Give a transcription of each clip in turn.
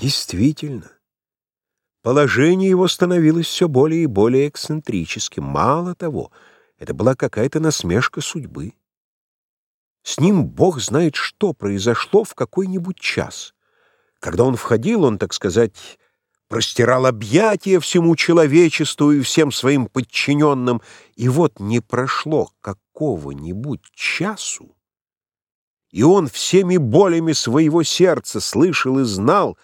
Действительно, положение его становилось все более и более эксцентрическим. Мало того, это была какая-то насмешка судьбы. С ним Бог знает, что произошло в какой-нибудь час. Когда он входил, он, так сказать, простирал объятия всему человечеству и всем своим подчиненным, и вот не прошло какого-нибудь часу, и он всеми болями своего сердца слышал и знал,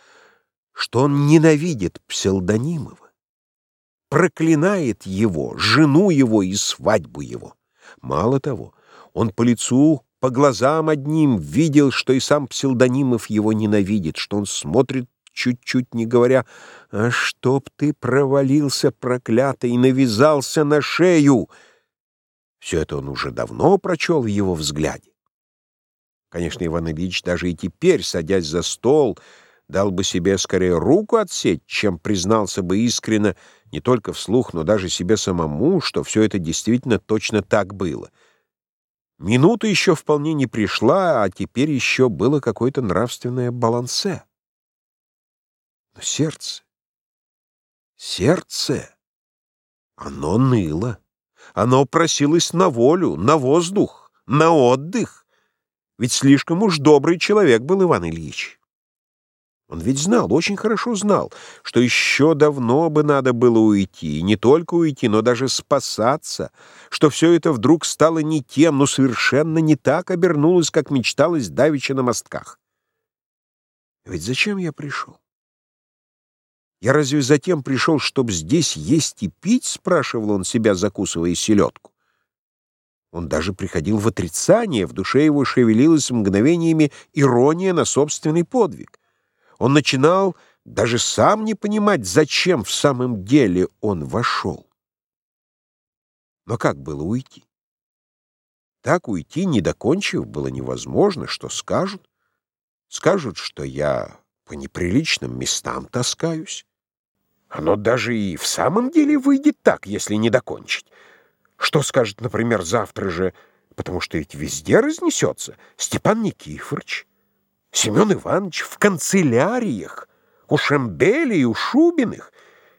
что он ненавидит псевдонимова, проклинает его, жену его и свадьбу его. Мало того, он по лицу, по глазам одним видел, что и сам псевдонимов его ненавидит, что он смотрит чуть-чуть не говоря, «А чтоб ты провалился, проклятый, и навязался на шею!» Все это он уже давно прочел в его взгляде. Конечно, Иван Ильич даже и теперь, садясь за стол, дал бы себе скорее руку отсечь, чем признался бы искренно не только вслух, но даже себе самому, что все это действительно точно так было. Минута еще вполне не пришла, а теперь еще было какое-то нравственное балансе. Но сердце, сердце, оно ныло. Оно просилось на волю, на воздух, на отдых. Ведь слишком уж добрый человек был Иван Ильич. Он ведь знал, очень хорошо знал, что еще давно бы надо было уйти, и не только уйти, но даже спасаться, что все это вдруг стало не тем, но совершенно не так обернулось, как мечталось давеча на мостках. Ведь зачем я пришел? Я разве затем пришел, чтобы здесь есть и пить?» — спрашивал он себя, закусывая селедку. Он даже приходил в отрицание, в душе его шевелилась мгновениями ирония на собственный подвиг. Он начинал даже сам не понимать, зачем в самом деле он вошел. Но как было уйти? Так уйти, не докончив, было невозможно. Что скажут? Скажут, что я по неприличным местам таскаюсь. Оно даже и в самом деле выйдет так, если не докончить. Что скажет, например, завтра же, потому что ведь везде разнесется, Степан Никифорович, Семен Иванович в канцеляриях, у Шембеля и у Шубиных.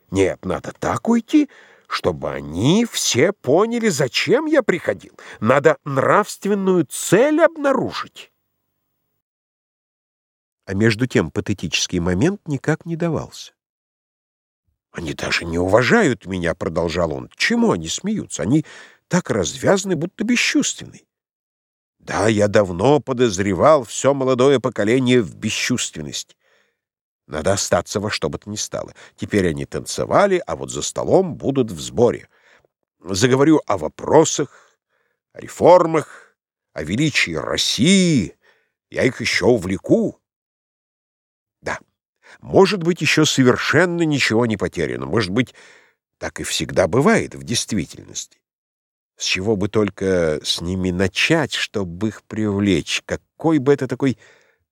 Нет, надо так уйти, чтобы они все поняли, зачем я приходил. Надо нравственную цель обнаружить. А между тем патетический момент никак не давался. «Они даже не уважают меня», — продолжал он. «Чему они смеются? Они так развязаны, будто бесчувственны». Да, я давно подозревал все молодое поколение в бесчувственности. Надо остаться во что бы то ни стало. Теперь они танцевали, а вот за столом будут в сборе. Заговорю о вопросах, о реформах, о величии России. Я их еще увлеку. Да. Может быть, еще совершенно ничего не потеряно. Может быть, так и всегда бывает в действительности. С чего бы только с ними начать, чтобы их привлечь? Какой бы это такой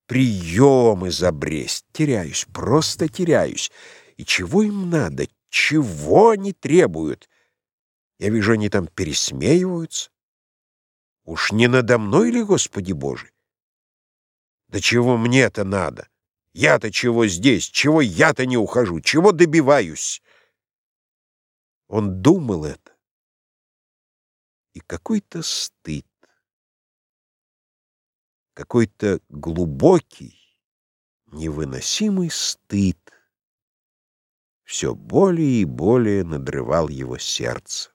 прием изобресть? Теряюсь, просто теряюсь. И чего им надо? Чего они требуют? Я вижу, они там пересмеиваются. Уж не надо мной ли, Господи Боже? Да чего мне это надо? Я-то чего здесь? Чего я-то не ухожу? Чего добиваюсь? Он думал это. Какой-то стыд, какой-то глубокий, невыносимый стыд все более и более надрывал его сердце.